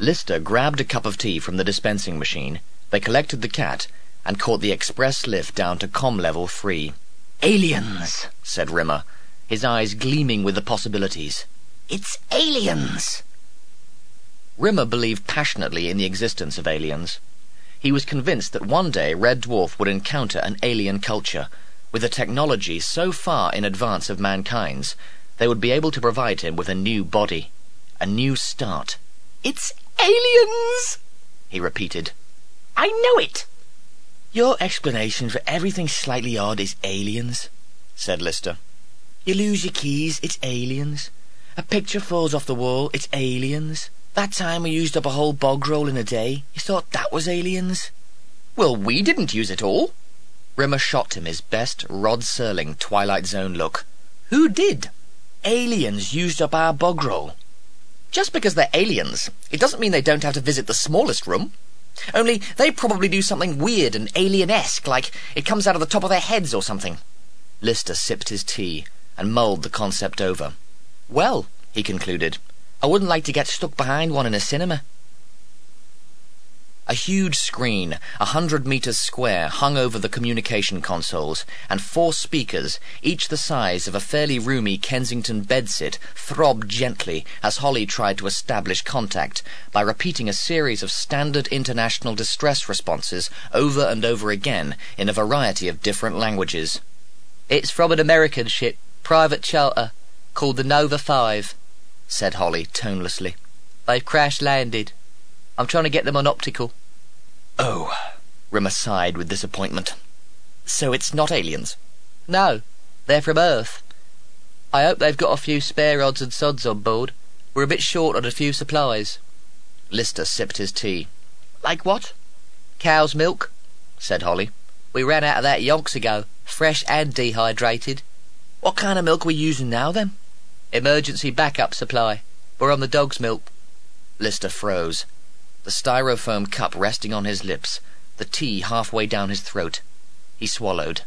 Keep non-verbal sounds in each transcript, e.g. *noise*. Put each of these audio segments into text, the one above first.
Lister grabbed a cup of tea from the dispensing machine. They collected the cat and caught the express lift down to com level 3. Aliens, said Rimmer, his eyes gleaming with the possibilities. It's aliens. Rimmer believed passionately in the existence of aliens. He was convinced that one day Red Dwarf would encounter an alien culture, with a technology so far in advance of mankind's, they would be able to provide him with a new body, a new start. It's aliens, he repeated. I know it. Your explanation for everything slightly odd is aliens, said Lister. You lose your keys, it's aliens. A picture falls off the wall, it's aliens. That time we used up a whole bog roll in a day, you thought that was aliens? Well, we didn't use it all. Rimmer shot him his best Rod Serling Twilight Zone look. Who did? Aliens used up our bog roll. Just because they're aliens, it doesn't mean they don't have to visit the smallest room. Only they probably do something weird and alien-esque, like it comes out of the top of their heads or something. Lister sipped his tea and mulled the concept over. Well, he concluded, I wouldn't like to get stuck behind one in a cinema. A huge screen, a hundred meters square, hung over the communication consoles, and four speakers, each the size of a fairly roomy Kensington bedsit, throbbed gently as Holly tried to establish contact by repeating a series of standard international distress responses over and over again in a variety of different languages. It's from an American ship, private charter, called the Nova 5 said Holly tonelessly. They've crash landed. I'm trying to get them on optical. Oh, Rimmer sighed with disappointment. So it's not aliens? No, they're from Earth. I hope they've got a few spare odds and sods on board. We're a bit short on a few supplies. Lister sipped his tea. Like what? Cow's milk, said Holly. We ran out of that yonks ago, fresh and dehydrated. What kind of milk are we using now, then? Emergency backup supply. We're on the dog's milk. Lister froze, the styrofoam cup resting on his lips, the tea halfway down his throat. He swallowed.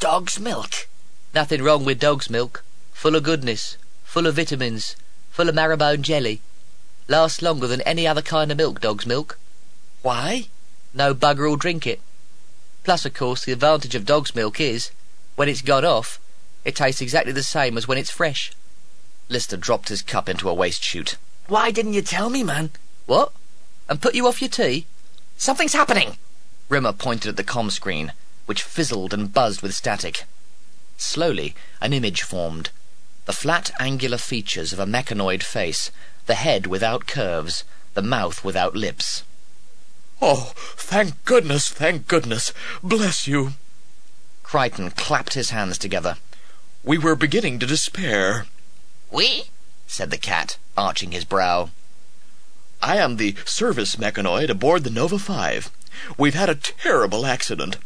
Dog's milk? Nothing wrong with dog's milk. Full of goodness, full of vitamins, full of marrowbone jelly. Lasts longer than any other kind of milk, dog's milk. Why? No bugger will drink it. Plus, of course, the advantage of dog's milk is, when it's got off, it tastes exactly the same as when it's fresh. Lister dropped his cup into a waste chute. Why didn't you tell me, man? What? And put you off your tea? Something's happening! Rimmer pointed at the com screen, which fizzled and buzzed with static. Slowly, an image formed. The flat, angular features of a mechanoid face, the head without curves, the mouth without lips. Oh, thank goodness, thank goodness. Bless you. Kryten clapped his hands together. We were beginning to despair. We? said the cat, arching his brow. I am the service mechanoid aboard the Nova 5. We've had a terrible accident.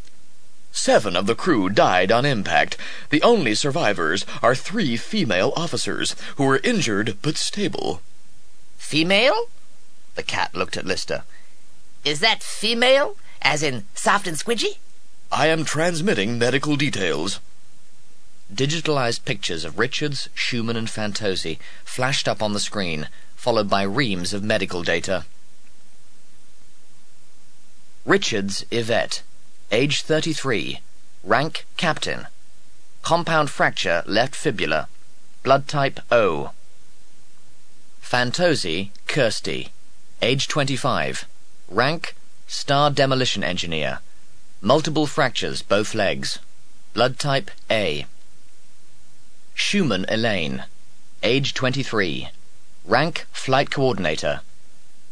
Seven of the crew died on impact. The only survivors are three female officers, who were injured but stable. Female? The cat looked at Lister. Is that female, as in soft and squidgy? I am transmitting medical details. Digitalized pictures of Richards, Schumann, and Fantozzi flashed up on the screen, followed by reams of medical data. Richards, Yvette, age 33, rank captain, compound fracture left fibula, blood type O. Fantozzi, Kirsty, age 25, rank star demolition engineer, multiple fractures both legs, blood type A. Schumann Elaine, age 23, rank flight coordinator,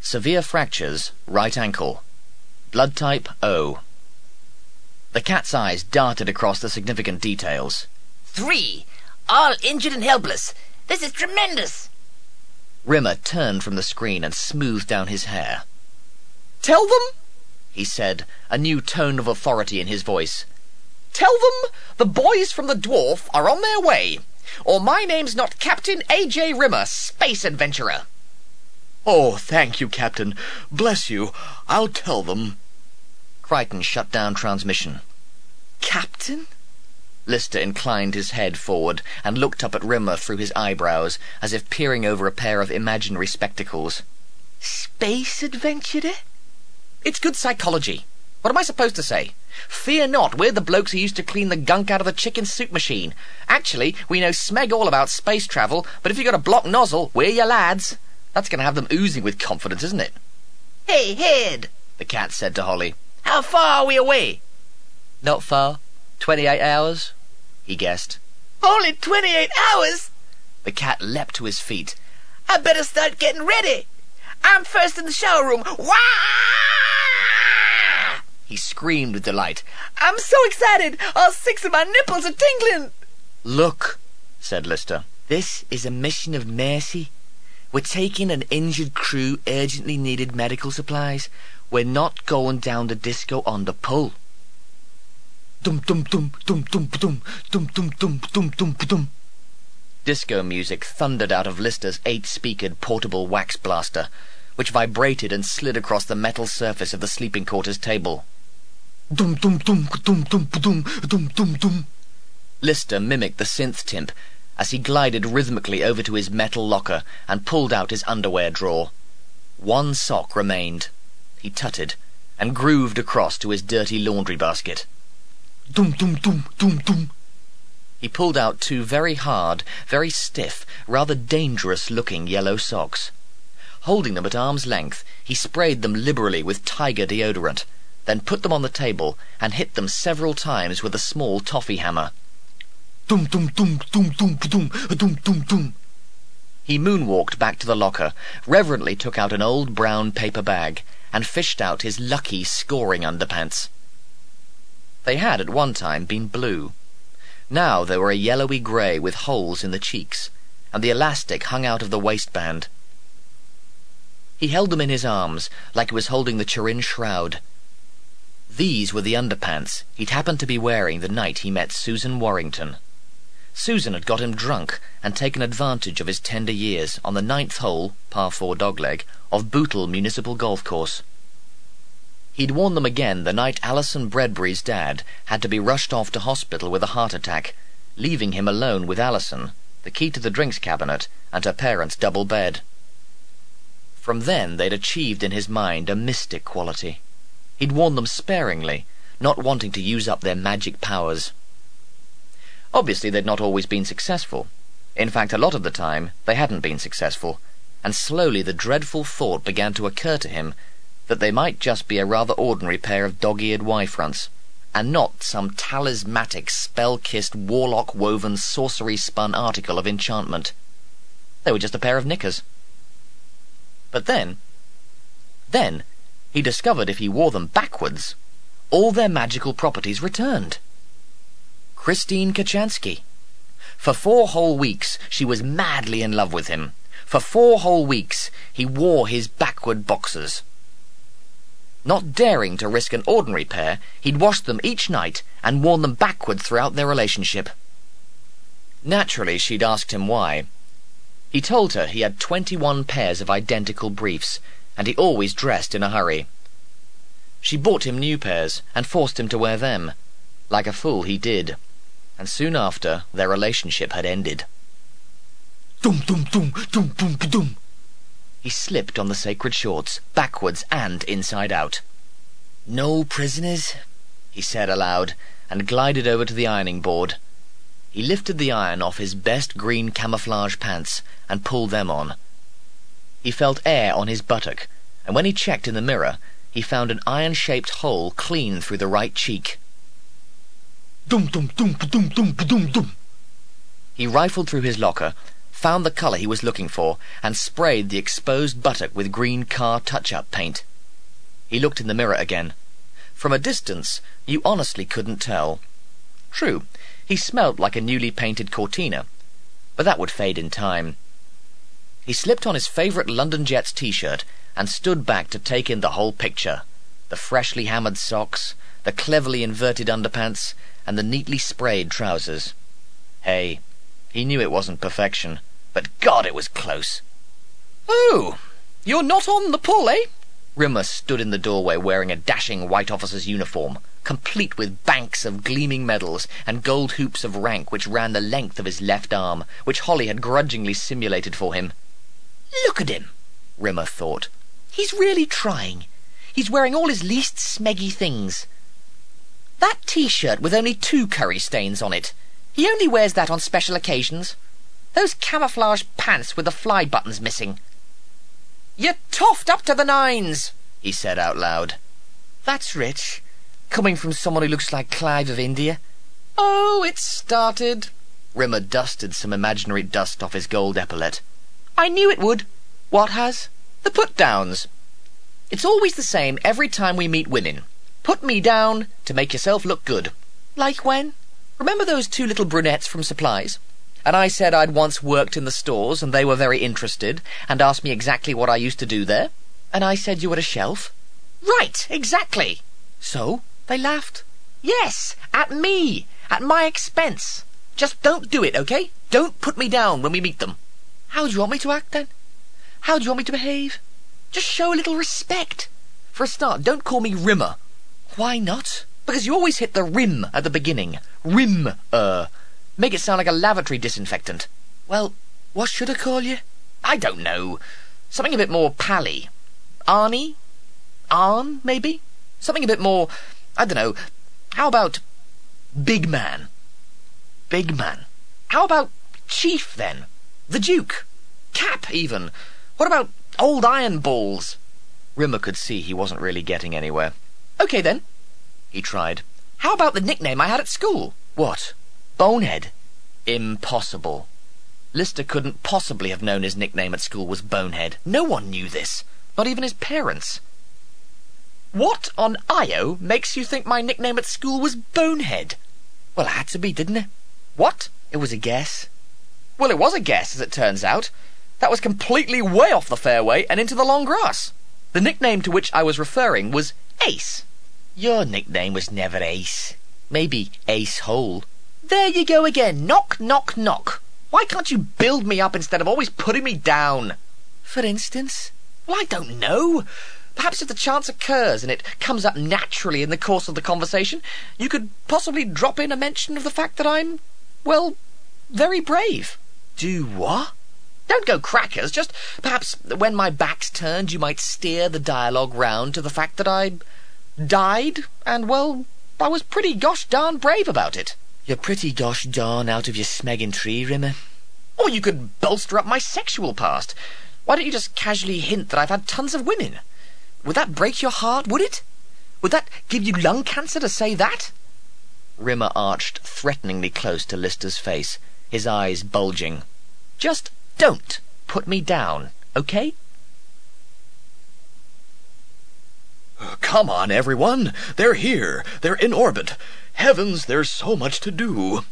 severe fractures right ankle, blood type O. The cat's eyes darted across the significant details. Three, all injured and helpless. This is tremendous. Rimmer turned from the screen and smoothed down his hair. Tell them, he said, a new tone of authority in his voice. Tell them the boys from the dwarf are on their way or my name's not Captain A.J. Rimmer, space adventurer. Oh, thank you, Captain. Bless you. I'll tell them. Kryten shut down transmission. Captain? Lister inclined his head forward and looked up at Rimmer through his eyebrows, as if peering over a pair of imaginary spectacles. Space adventurer? It's good psychology. What am I supposed to say? Fear not, we're the blokes who used to clean the gunk out of the chicken soup machine. Actually, we know smeg all about space travel, but if you've got a blocked nozzle, we're your lads. That's going to have them oozing with confidence, isn't it? Hey, Head, The cat said to Holly. how far are we away? Not far. Twenty-eight hours. He guessed. Only 28 hours? The cat leapt to his feet. I better start getting ready. I'm first in the shower room. Wah! He screamed with delight. I'm so excited. All six of my nipples are tingling. Look, said Lister. This is a mission of mercy. We're taking an injured crew urgently needed medical supplies. We're not going down the disco on the pull. Dum dum dum dum dum dum dum dum dum dum dum dum. Disco music thundered out of Lister's eight-speakered portable wax blaster, which vibrated and slid across the metal surface of the sleeping quarters table. Dum dum dum dum dum dum dum dum dum. Lister mimicked the synth timp as he glided rhythmically over to his metal locker and pulled out his underwear drawer. One sock remained. He tutted and grooved across to his dirty laundry basket. Dum dum dum dum dum. He pulled out two very hard, very stiff, rather dangerous-looking yellow socks. Holding them at arm's length, he sprayed them liberally with tiger deodorant, then put them on the table and hit them several times with a small toffee hammer. Dum dum dum dum dum dum dum dum dum. He moonwalked back to the locker, reverently took out an old brown paper bag, and fished out his lucky scoring underpants. They had at one time been blue. Now they were a yellowy grey with holes in the cheeks, and the elastic hung out of the waistband. He held them in his arms, like he was holding the Turin shroud. These were the underpants he'd happened to be wearing the night he met Susan Warrington. Susan had got him drunk and taken advantage of his tender years on the ninth hole, par four dogleg, of Bootle Municipal Golf Course. He'd worn them again the night Alison Bredbury's dad had to be rushed off to hospital with a heart attack, leaving him alone with Alison, the key to the drinks cabinet, and her parents' double bed. From then they'd achieved in his mind a mystic quality. He'd worn them sparingly, not wanting to use up their magic powers. Obviously they'd not always been successful. In fact, a lot of the time they hadn't been successful, and slowly the dreadful thought began to occur to him that they might just be a rather ordinary pair of dog-eared Y-fronts, and not some talismanic, spell-kissed, warlock-woven, sorcery-spun article of enchantment. They were just a pair of knickers. But then, then, he discovered if he wore them backwards, all their magical properties returned. Kristine Kochanski. For four whole weeks she was madly in love with him. For four whole weeks he wore his backward boxers. Not daring to risk an ordinary pair, he'd washed them each night and worn them backward throughout their relationship. Naturally, she'd asked him why. He told her he had twenty-one pairs of identical briefs, and he always dressed in a hurry. She bought him new pairs and forced him to wear them. Like a fool, he did. And soon after, their relationship had ended. Dum dum dum dum dum dum. He slipped on the sacred shorts, backwards and inside out. No prisoners? he said aloud, and glided over to the ironing board. He lifted the iron off his best green camouflage pants and pulled them on. He felt air on his buttock, and when he checked in the mirror, he found an iron-shaped hole clean through the right cheek. Dum dum dum dum dum dum dum. He rifled through his locker, found the colour he was looking for, and sprayed the exposed buttock with green car touch-up paint. He looked in the mirror again. From a distance, you honestly couldn't tell. True, he smelt like a newly painted Cortina, but that would fade in time. He slipped on his favourite London Jets t-shirt and stood back to take in the whole picture. The freshly hammered socks, the cleverly inverted underpants, and the neatly sprayed trousers. Hey, he knew it wasn't perfection, but God, it was close. Oh, you're not on the pull, eh? Rimmer stood in the doorway wearing a dashing white officer's uniform, complete with banks of gleaming medals and gold hoops of rank which ran the length of his left arm, which Holly had grudgingly simulated for him. Look at him, Rimmer thought. He's really trying. He's wearing all his least smeggy things. That t-shirt with only two curry stains on it. He only wears that on special occasions. Those camouflage pants with the fly buttons missing. You're toffed up to the nines, he said out loud. That's rich, coming from someone who looks like Clive of India. Oh, it started. Rimmer dusted some imaginary dust off his gold epaulet. I knew it would. What has? The put-downs. It's always the same every time we meet women. Put me down to make yourself look good. Like when? Remember those two little brunettes from supplies? And I said I'd once worked in the stores, and they were very interested, and asked me exactly what I used to do there. And I said you were a shelf. Right, exactly. So? They laughed. Yes, at me, at my expense. Just don't do it, okay? Don't put me down when we meet them. How do you want me to act then? How do you want me to behave? Just show a little respect. For a start, don't call me Rimmer. Why not? Because you always hit the rim at the beginning. Rim, er. Make it sound like a lavatory disinfectant. Well, what should I call you? I don't know. Something a bit more pally. Arnie? Arn, maybe? Something a bit more, I don't know. How about Big Man? Big Man. How about Chief, then? The Duke? Cap, even? What about Old Iron Balls? Rimmer could see he wasn't really getting anywhere. Okay, then. He tried. How about the nickname I had at school? What? Bonehead. Impossible. Lister couldn't possibly have known his nickname at school was Bonehead. No one knew this. Not even his parents. What on Io makes you think my nickname at school was Bonehead? Well, it had to be, didn't it? What? It was a guess. Well, it was a guess, as it turns out. That was completely way off the fairway and into the long grass. The nickname to which I was referring was Ace. Your nickname was never Ace. Maybe Ace Hole. There you go again. Knock, knock, knock. Why can't you build me up instead of always putting me down? For instance? Well, I don't know. Perhaps if the chance occurs and it comes up naturally in the course of the conversation, you could possibly drop in a mention of the fact that I'm, well, very brave. Do what? Don't go crackers. Just perhaps when my back's turned, you might steer the dialogue round to the fact that I died, and, well, I was pretty gosh darn brave about it. You're pretty gosh darn out of your smegging tree, Rimmer. Or you could bolster up my sexual past. Why don't you just casually hint that I've had tons of women? Would that break your heart, would it? Would that give you lung cancer to say that? Rimmer arched threateningly close to Lister's face, his eyes bulging. Just don't put me down, okay? Come on, everyone. They're here. They're in orbit. Heavens, there's so much to do.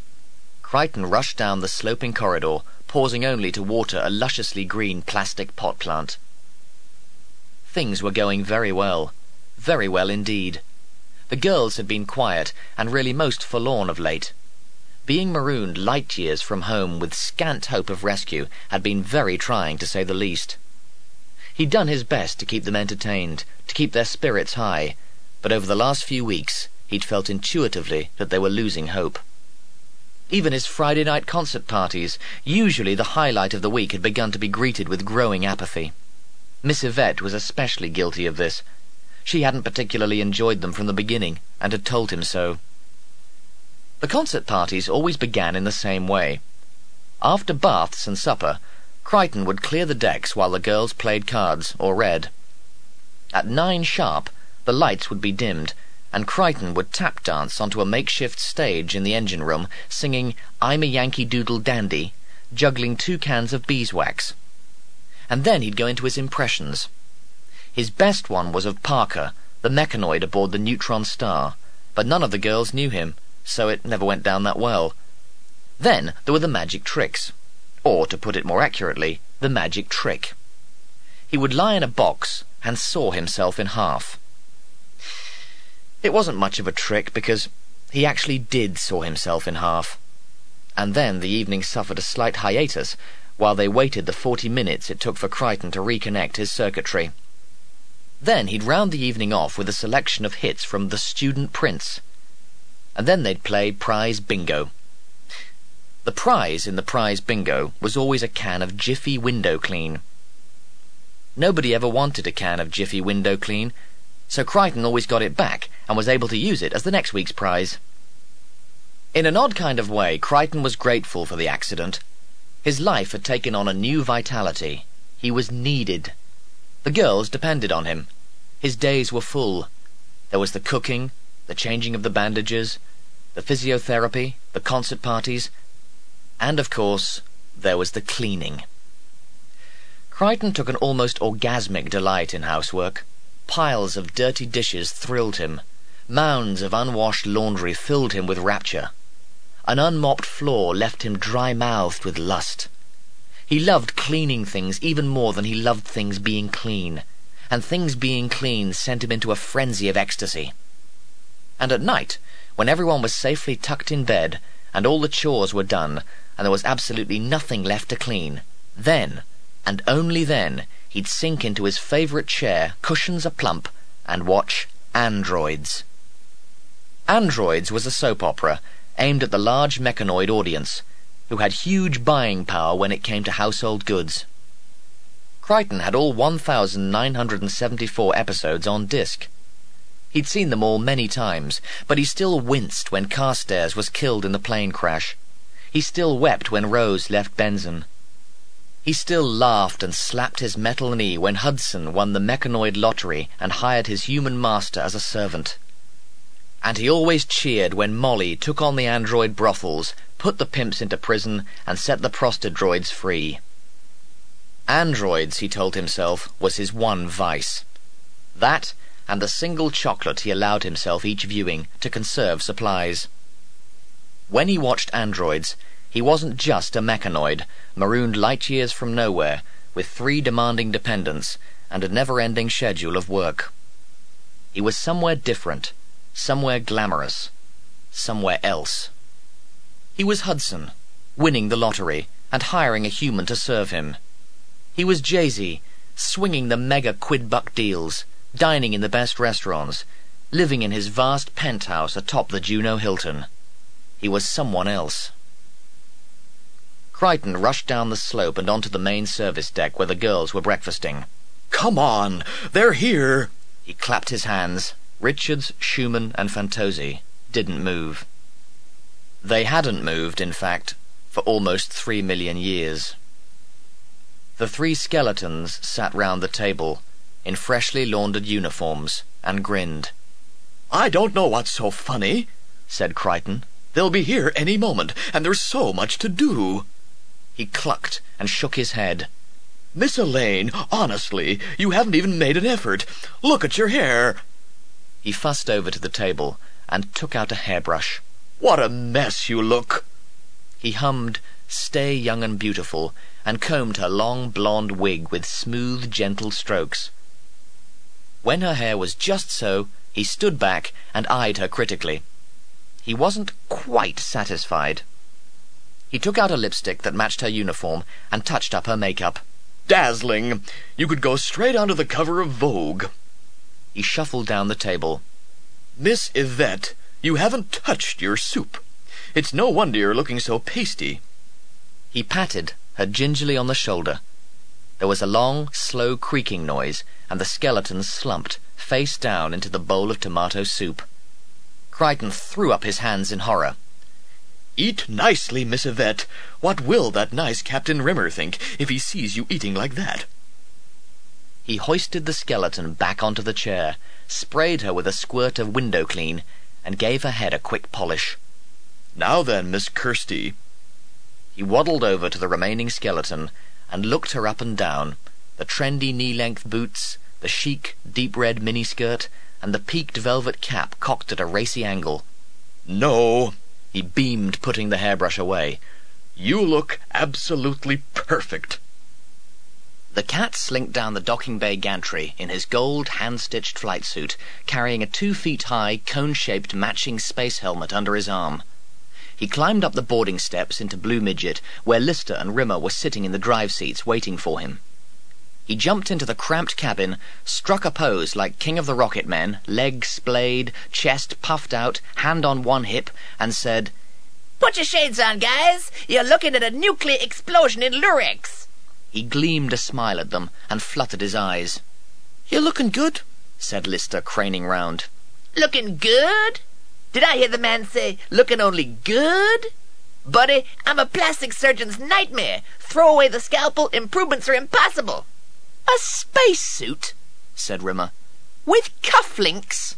Kryten rushed down the sloping corridor, pausing only to water a lusciously green plastic pot plant. Things were going very well. Very well indeed. The girls had been quiet and really most forlorn of late. Being marooned light years from home with scant hope of rescue had been very trying to say the least. He'd done his best to keep them entertained, to keep their spirits high, but over the last few weeks he'd felt intuitively that they were losing hope. Even his Friday night concert parties, usually the highlight of the week, had begun to be greeted with growing apathy. Miss Yvette was especially guilty of this. She hadn't particularly enjoyed them from the beginning, and had told him so. The concert parties always began in the same way. After baths and supper, Kryten would clear the decks while the girls played cards or read. At nine sharp, the lights would be dimmed, and Kryten would tap dance onto a makeshift stage in the engine room, singing I'm a Yankee Doodle Dandy, juggling two cans of beeswax. And then he'd go into his impressions. His best one was of Parker, the mechanoid aboard the Neutron Star, but none of the girls knew him, so it never went down that well. Then there were the magic tricks, or, to put it more accurately, the magic trick. He would lie in a box and saw himself in half. It wasn't much of a trick because he actually did saw himself in half. And then the evening suffered a slight hiatus while they waited the forty minutes it took for Kryten to reconnect his circuitry. Then he'd round the evening off with a selection of hits from The Student Prince. And then they'd play prize bingo. The prize in the prize bingo was always a can of Jiffy window clean. Nobody ever wanted a can of Jiffy Window Clean, so Kryten always got it back and was able to use it as the next week's prize. In an odd kind of way, Kryten was grateful for the accident. His life had taken on a new vitality. He was needed. The girls depended on him. His days were full. There was the cooking, the changing of the bandages, the physiotherapy, the concert parties, and of course, there was the cleaning. Kryten took an almost orgasmic delight in housework. Piles of dirty dishes thrilled him. Mounds of unwashed laundry filled him with rapture. An unmopped floor left him dry-mouthed with lust. He loved cleaning things even more than he loved things being clean, and things being clean sent him into a frenzy of ecstasy. And at night, when everyone was safely tucked in bed, and all the chores were done, and there was absolutely nothing left to clean, then and only then, he'd sink into his favourite chair, cushions a plump, and watch Androids. Androids was a soap opera aimed at the large mechanoid audience, who had huge buying power when it came to household goods. Kryten had all 1,974 episodes on disc. He'd seen them all many times, but he still winced when Carstairs was killed in the plane crash. He still wept when Rose left Benson. He still laughed and slapped his metal knee when Hudson won the mechanoid lottery and hired his human master as a servant. And he always cheered when Molly took on the android brothels, put the pimps into prison, and set the prostadroids free. Androids, he told himself, was his one vice. That, and the single chocolate he allowed himself each viewing to conserve supplies. When he watched androids, he wasn't just a mechanoid, marooned light years from nowhere, with three demanding dependents and a never-ending schedule of work. He was somewhere different, somewhere glamorous, somewhere else. He was Hudson, winning the lottery and hiring a human to serve him. He was Jay-Z, swinging the mega quid-buck deals, dining in the best restaurants, living in his vast penthouse atop the Juno Hilton. He was someone else. Kryten rushed down the slope and onto the main service deck where the girls were breakfasting. Come on! They're here! He clapped his hands. Richards, Schumann, and Fantozzi didn't move. They hadn't moved, in fact, for almost three million years. The three skeletons sat round the table, in freshly laundered uniforms, and grinned. I don't know what's so funny, said Kryten. They'll be here any moment, and there's so much to do. He clucked and shook his head. Miss Elaine, honestly, you haven't even made an effort. Look at your hair. He fussed over to the table and took out a hairbrush. What a mess you look! He hummed Stay Young and Beautiful and combed her long blonde wig with smooth, gentle strokes. When her hair was just so, he stood back and eyed her critically. He wasn't quite satisfied. He took out a lipstick that matched her uniform and touched up her makeup. Dazzling! You could go straight onto the cover of Vogue. He shuffled down the table. Miss Yvette, you haven't touched your soup. It's no wonder you're looking so pasty. He patted her gingerly on the shoulder. There was a long, slow creaking noise, and the skeleton slumped, face down, into the bowl of tomato soup. Kryten threw up his hands in horror. Eat nicely, Miss Yvette. What will that nice Captain Rimmer think if he sees you eating like that? He hoisted the skeleton back onto the chair, sprayed her with a squirt of window clean, and gave her head a quick polish. Now then, Miss Kirsty. He waddled over to the remaining skeleton and looked her up and down, the trendy knee-length boots, the chic, deep-red miniskirt, and the peaked velvet cap cocked at a racy angle. No, he beamed, putting the hairbrush away. You look absolutely perfect. The cat slinked down the docking bay gantry in his gold hand-stitched flight suit, carrying a two-feet-high, cone-shaped matching space helmet under his arm. He climbed up the boarding steps into Blue Midget, where Lister and Rimmer were sitting in the drive seats waiting for him. He jumped into the cramped cabin, struck a pose like King of the Rocket Men, legs splayed, chest puffed out, hand on one hip, and said, Put your shades on, guys. You're looking at a nuclear explosion in Lurex. He gleamed a smile at them and fluttered his eyes. You're looking good, said Lister, craning round. Looking good? Did I hear the man say, looking only good? Buddy, I'm a plastic surgeon's nightmare. Throw away the scalpel, improvements are impossible. A spacesuit, said Rimmer, with cufflinks.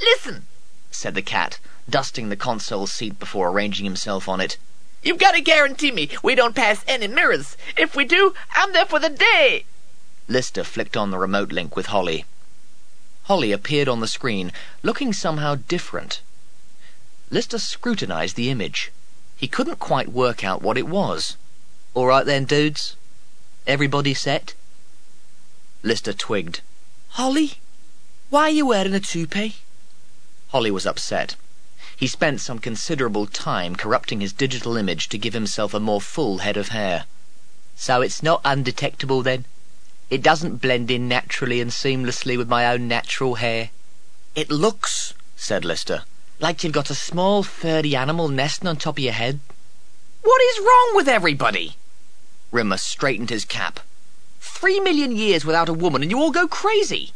Listen, said the cat, dusting the console seat before arranging himself on it. You've got to guarantee me we don't pass any mirrors. If we do, I'm there for the day. Lister flicked on the remote link with Holly. Holly appeared on the screen, looking somehow different. Lister scrutinized the image. He couldn't quite work out what it was. All right then, dudes. Everybody set? Lister twigged. Holly, why are you wearing a toupee? Holly was upset. He spent some considerable time corrupting his digital image to give himself a more full head of hair. So it's not undetectable then? It doesn't blend in naturally and seamlessly with my own natural hair? It looks, said Lister, like you've got a small furry animal nesting on top of your head. What is wrong with everybody? Rimmer straightened his cap. Three million years without a woman and you all go crazy.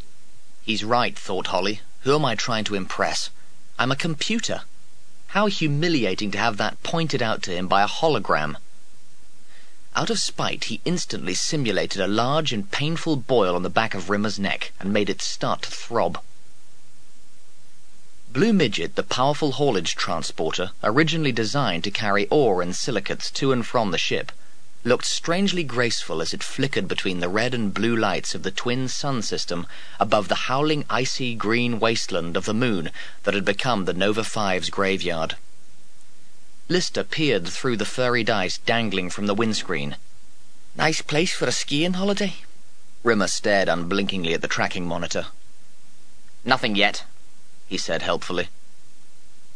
He's right, thought Holly. Who am I trying to impress? I'm a computer. How humiliating to have that pointed out to him by a hologram. Out of spite, he instantly simulated a large and painful boil on the back of Rimmer's neck and made it start to throb. Blue Midget, the powerful haulage transporter, originally designed to carry ore and silicates to and from the ship, looked strangely graceful as it flickered between the red and blue lights of the twin sun system above the howling icy green wasteland of the moon that had become the Nova 5's graveyard. Lister peered through the furry dice dangling from the windscreen. Nice place for a skiing holiday. Rimmer stared unblinkingly at the tracking monitor. Nothing yet, he said helpfully.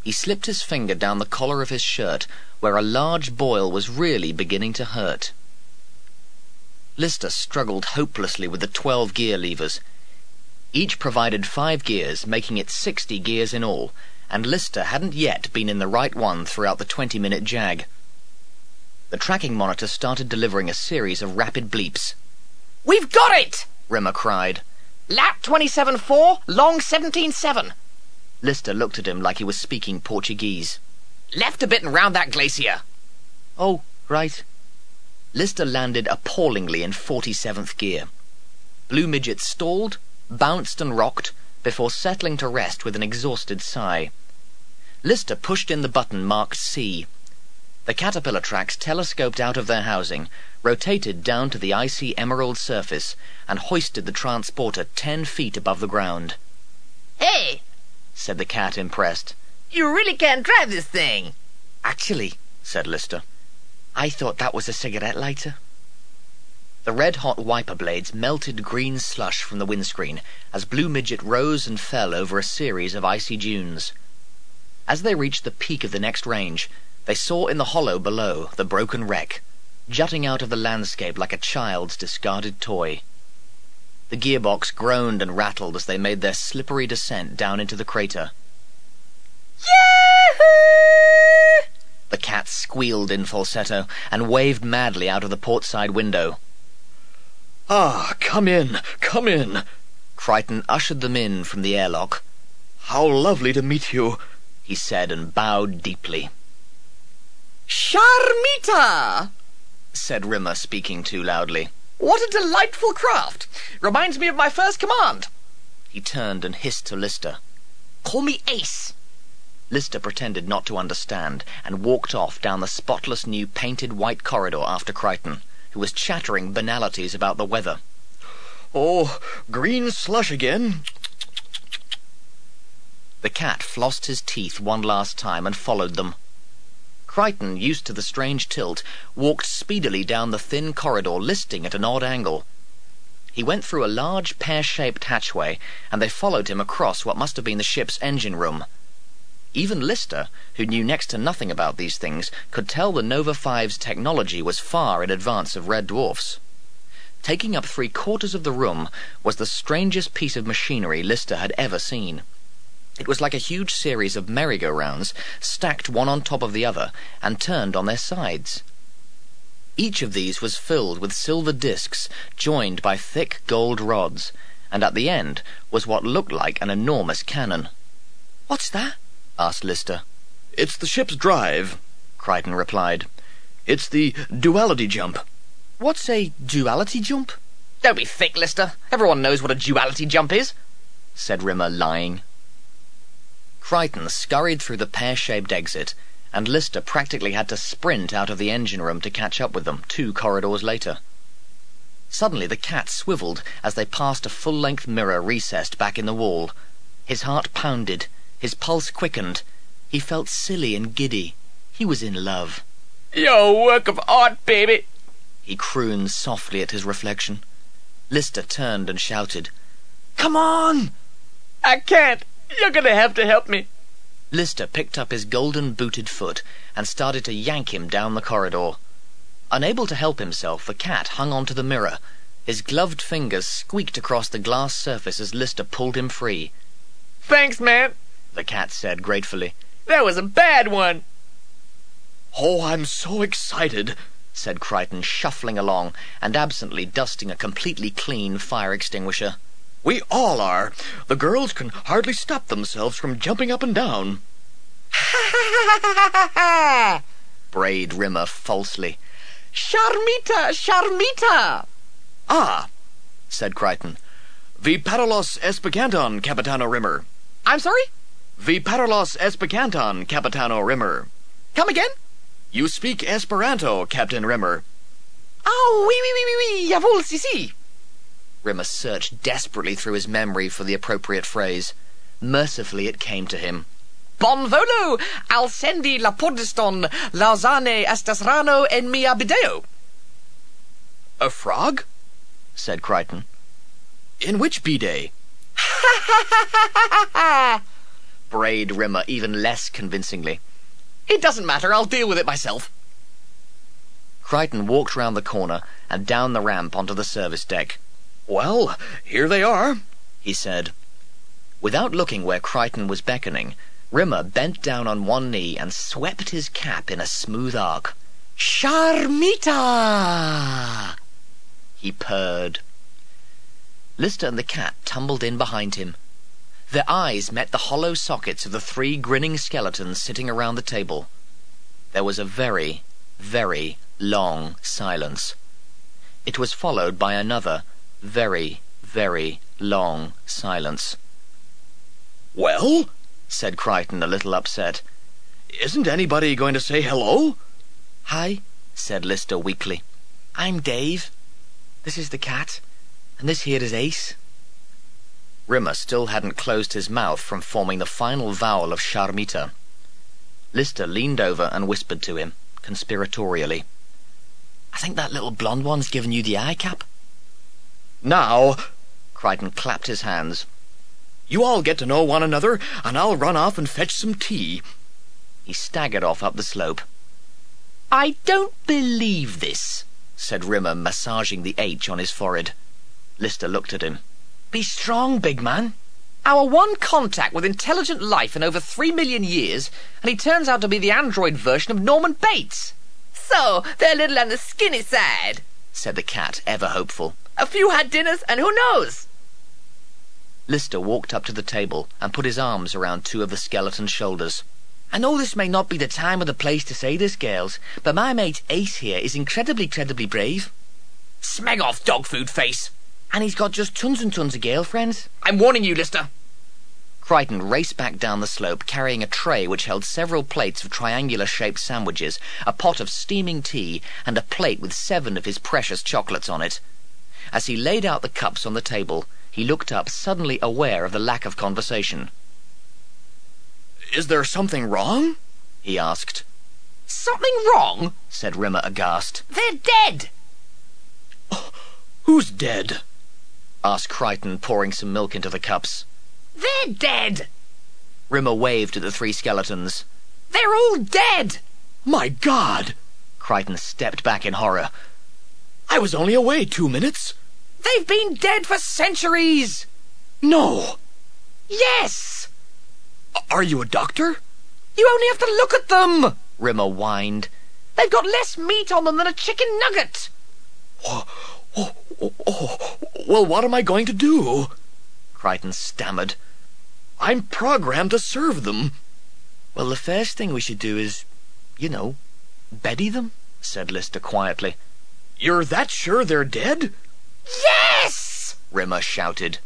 He slipped his finger down the collar of his shirt, where a large boil was really beginning to hurt. Lister struggled hopelessly with the twelve gear levers. Each provided five gears, making it sixty gears in all, and Lister hadn't yet been in the right one throughout the twenty-minute jag. The tracking monitor started delivering a series of rapid bleeps. We've got it! Rimmer cried. Lap 27-4, long 17-7. Lister looked at him like he was speaking Portuguese. Left a bit and round that glacier. Oh, right. Lister landed appallingly in 47th gear. Blue Midget stalled, bounced and rocked, before settling to rest with an exhausted sigh. Lister pushed in the button marked C. The caterpillar tracks telescoped out of their housing, rotated down to the icy emerald surface, and hoisted the transporter ten feet above the ground. Hey, said the cat, impressed. You really can't drive this thing. Actually, said Lister, I thought that was a cigarette lighter. The red-hot wiper blades melted green slush from the windscreen as Blue Midget rose and fell over a series of icy dunes. As they reached the peak of the next range, they saw in the hollow below the broken wreck, jutting out of the landscape like a child's discarded toy. The gearbox groaned and rattled as they made their slippery descent down into the crater. Yahoo! The cat squealed in falsetto and waved madly out of the port side window. Ah, come in, come in. Kryten ushered them in from the airlock. How lovely to meet you, he said and bowed deeply. Charmita, said Rimmer, speaking too loudly. What a delightful craft! Reminds me of my first command. He turned and hissed to Lister. Call me Ace. Lister pretended not to understand and walked off down the spotless new painted white corridor after Kryten, who was chattering banalities about the weather. Oh, green slush again. The cat flossed his teeth one last time and followed them. Kryten, used to the strange tilt, walked speedily down the thin corridor, listing at an odd angle. He went through a large pear-shaped hatchway, and they followed him across what must have been the ship's engine room. Even Lister, who knew next to nothing about these things, could tell the Nova 5's technology was far in advance of Red Dwarf's. Taking up three quarters of the room was the strangest piece of machinery Lister had ever seen. It was like a huge series of merry-go-rounds, stacked one on top of the other, and turned on their sides. Each of these was filled with silver discs joined by thick gold rods, and at the end was what looked like an enormous cannon. What's that? asked Lister. It's the ship's drive, Kryten replied. It's the duality jump. What's a duality jump? Don't be thick, Lister. Everyone knows what a duality jump is, said Rimmer, lying. Kryten scurried through the pear-shaped exit, and Lister practically had to sprint out of the engine room to catch up with them two corridors later. Suddenly the cat swiveled as they passed a full-length mirror recessed back in the wall. His heart pounded, his pulse quickened. He felt silly and giddy. He was in love. Your work of art, baby, he crooned softly at his reflection. Lister turned and shouted, Come on! I can't. You're gonna have to help me. Lister picked up his golden booted foot and started to yank him down the corridor. Unable to help himself, the cat hung onto the mirror. His gloved fingers squeaked across the glass surface as Lister pulled him free. Thanks, man, the cat said gratefully. That was a bad one. Oh, I'm so excited, said Kryten, shuffling along and absently dusting a completely clean fire extinguisher. We all are. The girls can hardly stop themselves from jumping up and down. *laughs* Ha ha ha ha ha! brayed Rimmer falsely. Charmita, Charmita! Ah, said Kryten. Vi parolos Esperanton, Capitano Rimmer. I'm sorry? Vi parolos Esperanton, Capitano Rimmer. Come again? You speak Esperanto, Captain Rimmer. Oh, oui, oui, oui, oui, oui, jawohl, si, si. Rimmer searched desperately through his memory for the appropriate phrase. Mercifully it came to him. Bon volo, alcendi la podiston, lausane estas rano en mia bideo. A frog? said Kryten. In which bidet? Ha ha ha ha ha ha! brayed Rimmer even less convincingly. It doesn't matter, I'll deal with it myself. Kryten walked round the corner and down the ramp onto the service deck. Well, here they are, he said. Without looking where Kryten was beckoning, Rimmer bent down on one knee and swept his cap in a smooth arc. Charmita! He purred. Lister and the cat tumbled in behind him. Their eyes met the hollow sockets of the three grinning skeletons sitting around the table. There was a very, very long silence. It was followed by another very, very long silence. Well, said Kryten, a little upset. Isn't anybody going to say hello? Hi, said Lister weakly. I'm Dave. This is the cat, and this here is Ace. Rimmer still hadn't closed his mouth from forming the final vowel of Charmita. Lister leaned over and whispered to him, conspiratorially. I think that little blonde one's given you the eye cap. Now, Kryten clapped his hands. You all get to know one another, and I'll run off and fetch some tea. He staggered off up the slope. I don't believe this, said Rimmer, massaging the H on his forehead. Lister looked at him. Be strong, big man. Our one contact with intelligent life in over three million years, and he turns out to be the android version of Norman Bates. So, they're a little on the skinny side, said the cat, ever hopeful. A few had dinners, and who knows? Lister walked up to the table and put his arms around two of the skeleton's shoulders. I know this may not be the time or the place to say this, girls, but my mate Ace here is incredibly, incredibly brave. Smeg off, dog food face! And he's got just tons and tons of girlfriends. I'm warning you, Lister. Kryten raced back down the slope carrying a tray which held several plates of triangular-shaped sandwiches, a pot of steaming tea, and a plate with seven of his precious chocolates on it. As he laid out the cups on the table, he looked up, suddenly aware of the lack of conversation. Is there something wrong? he asked. Something wrong? said Rimmer aghast. They're dead! *gasps* Who's dead? asked Kryten, pouring some milk into the cups. They're dead! Rimmer waved at the three skeletons. They're all dead! My God! Kryten stepped back in horror. I was only away two minutes. They've been dead for centuries! No! Yes! Are you a doctor? You only have to look at them! Rimmer whined. They've got less meat on them than a chicken nugget. Oh, oh, oh. Well, what am I going to do? Kryten stammered. I'm programmed to serve them. Well, the first thing we should do is, you know, beddy them, said Lister quietly. You're that sure they're dead? Yes! Rimmer shouted.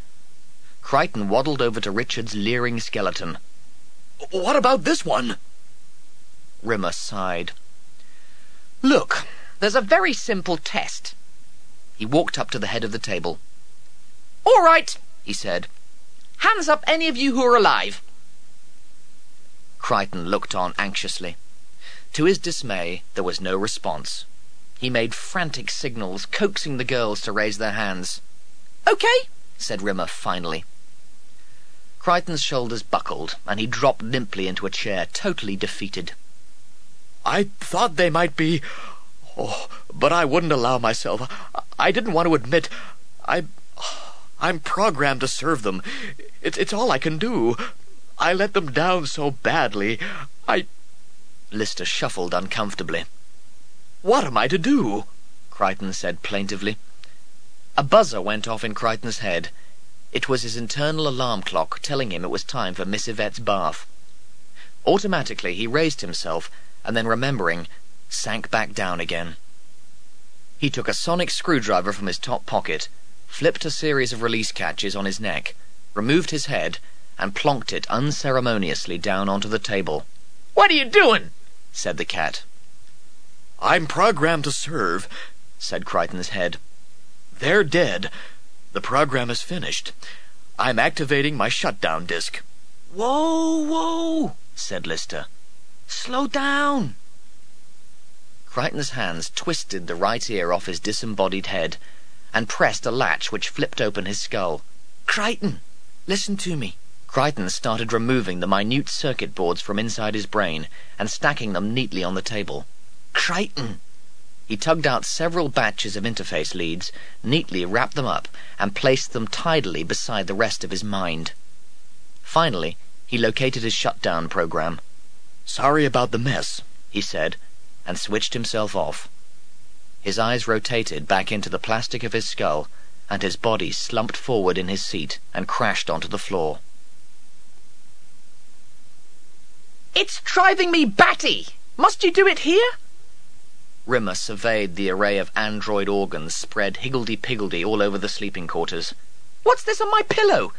Kryten waddled over to Richard's leering skeleton. What about this one? Rimmer sighed. Look, there's a very simple test. He walked up to the head of the table. All right, he said. Hands up any of you who are alive. Kryten looked on anxiously. To his dismay, there was no response. He made frantic signals, coaxing the girls to raise their hands. Okay, said Rimmer finally. Kryten's shoulders buckled, and he dropped limply into a chair, totally defeated. I thought they might be... Oh, but I wouldn't allow myself. I didn't want to admit... I... I'm programmed to serve them. It's, it's all I can do. I let them down so badly. I... Lister shuffled uncomfortably. What am I to do? Kryten said plaintively. A buzzer went off in Kryten's head. It was his internal alarm clock telling him it was time for Miss Yvette's bath. Automatically he raised himself, and then remembering, sank back down again. He took a sonic screwdriver from his top pocket, flipped a series of release catches on his neck, removed his head, and plonked it unceremoniously down onto the table. What are you doing? said the cat. I'm programmed to serve, said Kryten's head. They're dead. The program is finished. I'm activating my shutdown disk. Whoa, whoa, said Lister. Slow down. Kryten's hands twisted the right ear off his disembodied head and pressed a latch which flipped open his skull. Kryten, listen to me. Kryten started removing the minute circuit boards from inside his brain and stacking them neatly on the table. Kryten! He tugged out several batches of interface leads, neatly wrapped them up, and placed them tidily beside the rest of his mind. Finally, he located his shutdown program. Sorry about the mess, he said, and switched himself off. His eyes rotated back into the plastic of his skull, and his body slumped forward in his seat and crashed onto the floor. It's driving me batty! Must you do it here? Rimmer surveyed the array of android organs spread higgledy-piggledy all over the sleeping quarters. What's this on my pillow?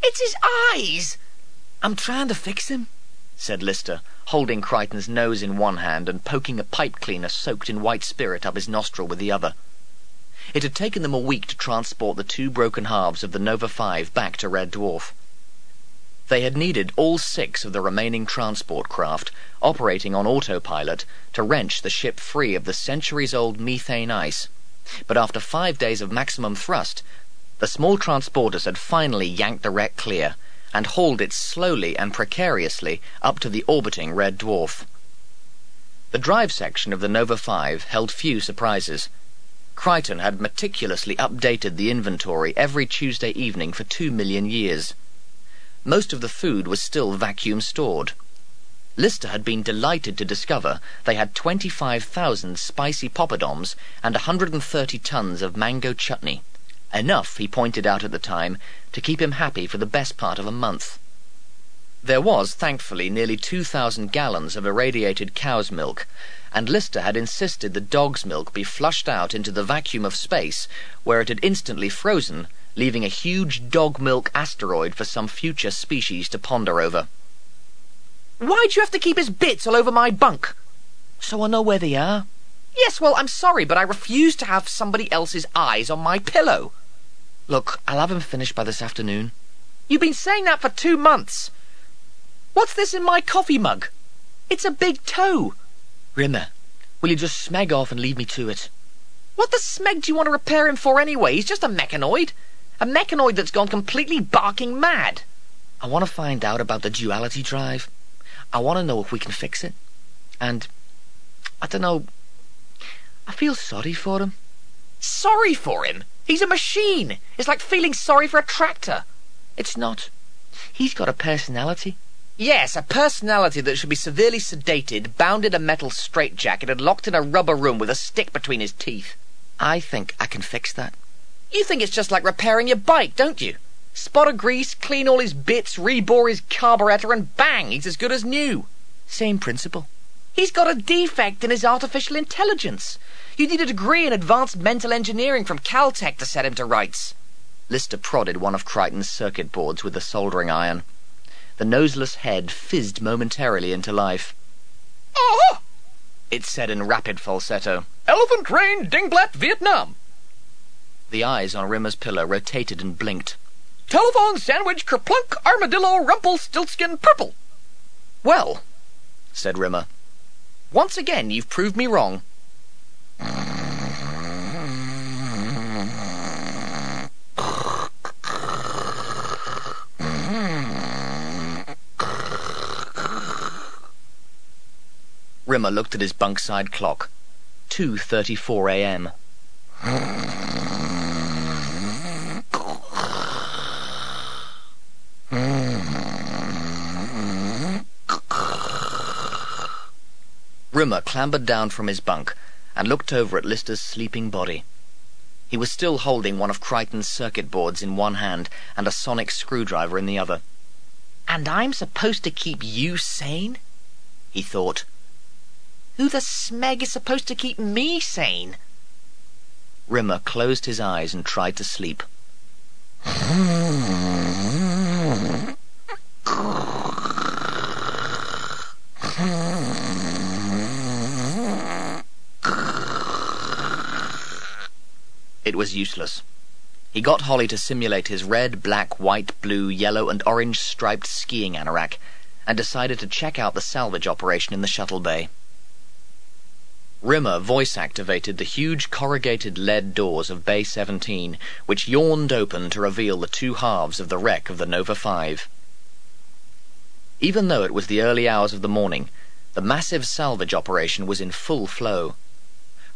It's his eyes! I'm trying to fix him, said Lister, holding Kryten's nose in one hand and poking a pipe cleaner soaked in white spirit up his nostril with the other. It had taken them a week to transport the two broken halves of the Nova 5 back to Red Dwarf. They had needed all six of the remaining transport craft, operating on autopilot, to wrench the ship free of the centuries-old methane ice. But after five days of maximum thrust, the small transporters had finally yanked the wreck clear and hauled it slowly and precariously up to the orbiting red dwarf. The drive section of the Nova 5 held few surprises. Kryten had meticulously updated the inventory every Tuesday evening for two million years. Most of the food was still vacuum stored. Lister had been delighted to discover they had 25,000 spicy poppadoms and 130 tons of mango chutney. Enough, he pointed out at the time, to keep him happy for the best part of a month. There was, thankfully, nearly 2,000 gallons of irradiated cow's milk, and Lister had insisted the dog's milk be flushed out into the vacuum of space, where it had instantly frozen, leaving a huge dog milk asteroid for some future species to ponder over. Why'd you have to keep his bits all over my bunk? So I know where they are. Yes, well, I'm sorry, but I refuse to have somebody else's eyes on my pillow. Look, I'll have him finished by this afternoon. You've been saying that for two months. What's this in my coffee mug? It's a big toe. Rimmer, will you just smeg off and leave me to it? What the smeg do you want to repair him for anyway? He's just a mechanoid. A mechanoid that's gone completely barking mad. I want to find out about the duality drive. I want to know if we can fix it. And, I don't know, I feel sorry for him. Sorry for him? He's a machine. It's like feeling sorry for a tractor. It's not. He's got a personality. Yes, a personality that should be severely sedated, bound in a metal straitjacket, and locked in a rubber room with a stick between his teeth. I think I can fix that. You think it's just like repairing your bike, don't you? Spot of grease, clean all his bits, rebore his carburetor, and bang, he's as good as new. Same principle. He's got a defect in his artificial intelligence. You need a degree in advanced mental engineering from Caltech to set him to rights. Lister prodded one of Kryten's circuit boards with a soldering iron. The noseless head fizzed momentarily into life. Oh! It said in rapid falsetto. Elephant Rain, Dingbat, Vietnam. The eyes on Rimmer's pillow rotated and blinked. Telephone sandwich, kerplunk, armadillo, rumpelstiltskin, purple. Well, said Rimmer, once again you've proved me wrong. Rimmer looked at his bunkside clock. 2.34 a.m. Rimmer clambered down from his bunk and looked over at Lister's sleeping body. He was still holding one of Kryten's circuit boards in one hand and a sonic screwdriver in the other. And I'm supposed to keep you sane? He thought. Who the smeg is supposed to keep me sane? Rimmer closed his eyes and tried to sleep. *laughs* It was useless. He got Holly to simulate his red, black, white, blue, yellow, and orange striped skiing anorak, and decided to check out the salvage operation in the shuttle bay. Rimmer voice-activated the huge corrugated lead doors of Bay 17, which yawned open to reveal the two halves of the wreck of the Nova 5. Even though it was the early hours of the morning, the massive salvage operation was in full flow.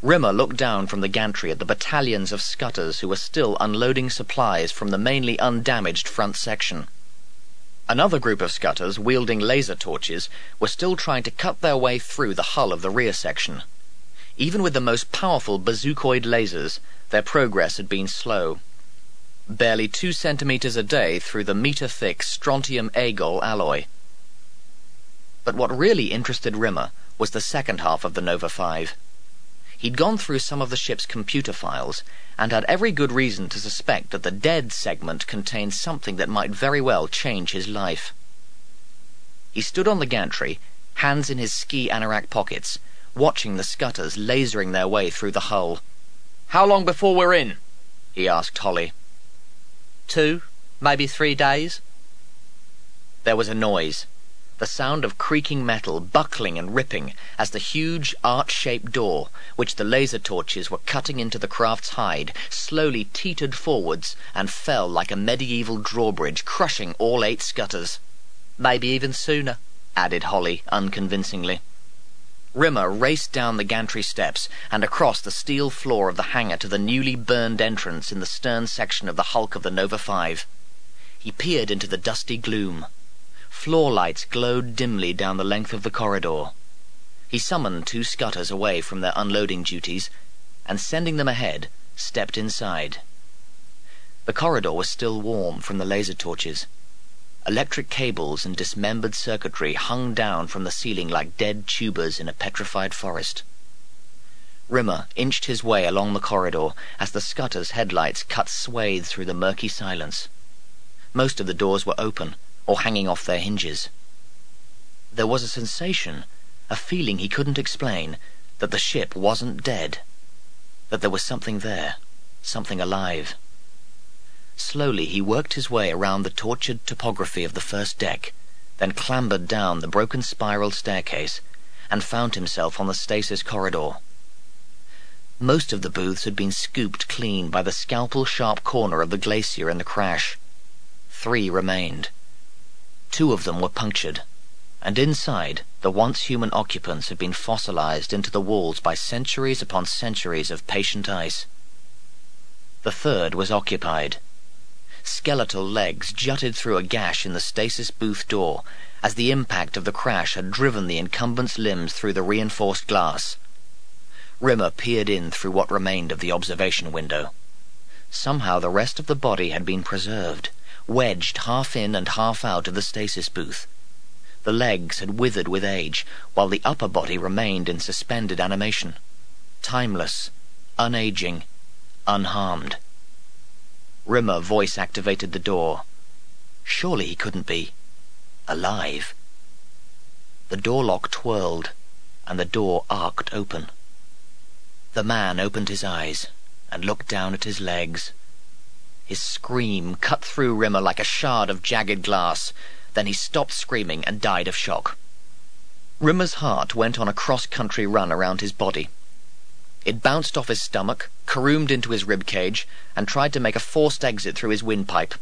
Rimmer looked down from the gantry at the battalions of scutters who were still unloading supplies from the mainly undamaged front section. Another group of scutters, wielding laser torches, were still trying to cut their way through the hull of the rear section. Even with the most powerful bazookoid lasers, their progress had been slow. Barely two centimeters a day through the meter-thick strontium agol alloy. But what really interested Rimmer was the second half of the Nova 5. He'd gone through some of the ship's computer files and had every good reason to suspect that the dead segment contained something that might very well change his life. He stood on the gantry, hands in his ski anorak pockets, watching the scutters lasering their way through the hull. How long before we're in? he asked Holly. Two, maybe three days. There was a noise, the sound of creaking metal buckling and ripping as the huge arch-shaped door, which the laser torches were cutting into the craft's hide, slowly teetered forwards and fell like a medieval drawbridge, crushing all eight scutters. Maybe even sooner, added Holly unconvincingly. Rimmer raced down the gantry steps and across the steel floor of the hangar to the newly burned entrance in the stern section of the hulk of the Nova 5. He peered into the dusty gloom. Floor lights glowed dimly down the length of the corridor. He summoned two scutters away from their unloading duties, and sending them ahead, stepped inside. The corridor was still warm from the laser torches. Electric cables and dismembered circuitry hung down from the ceiling like dead tubers in a petrified forest. Rimmer inched his way along the corridor as the scutter's headlights cut swathes through the murky silence. Most of the doors were open, or hanging off their hinges. There was a sensation, a feeling he couldn't explain, that the ship wasn't dead, that there was something there, something alive. Slowly he worked his way around the tortured topography of the first deck, then clambered down the broken spiral staircase, and found himself on the stasis corridor. Most of the booths had been scooped clean by the scalpel-sharp corner of the glacier in the crash. Three remained. Two of them were punctured, and inside the once human occupants had been fossilized into the walls by centuries upon centuries of patient ice. The third was occupied. Skeletal legs jutted through a gash in the stasis booth door, as the impact of the crash had driven the incumbent's limbs through the reinforced glass. Rimmer peered in through what remained of the observation window. Somehow the rest of the body had been preserved, wedged half in and half out of the stasis booth. The legs had withered with age, while the upper body remained in suspended animation. Timeless, unaging, unharmed. Rimmer voice activated the door. Surely he couldn't be alive. The door lock twirled, and the door arced open. The man opened his eyes and looked down at his legs. His scream cut through Rimmer like a shard of jagged glass. Then he stopped screaming and died of shock. Rimmer's heart went on a cross-country run around his body. It bounced off his stomach, caroomed into his rib cage, and tried to make a forced exit through his windpipe.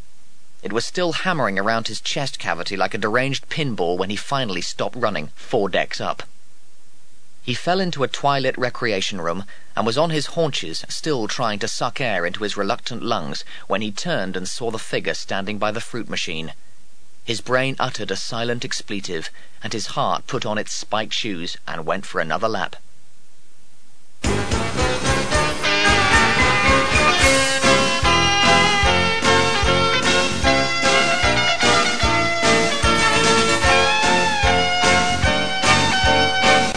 It was still hammering around his chest cavity like a deranged pinball when he finally stopped running, four decks up. He fell into a twilit recreation room and was on his haunches, still trying to suck air into his reluctant lungs, when he turned and saw the figure standing by the fruit machine. His brain uttered a silent expletive, and his heart put on its spiked shoes and went for another lap.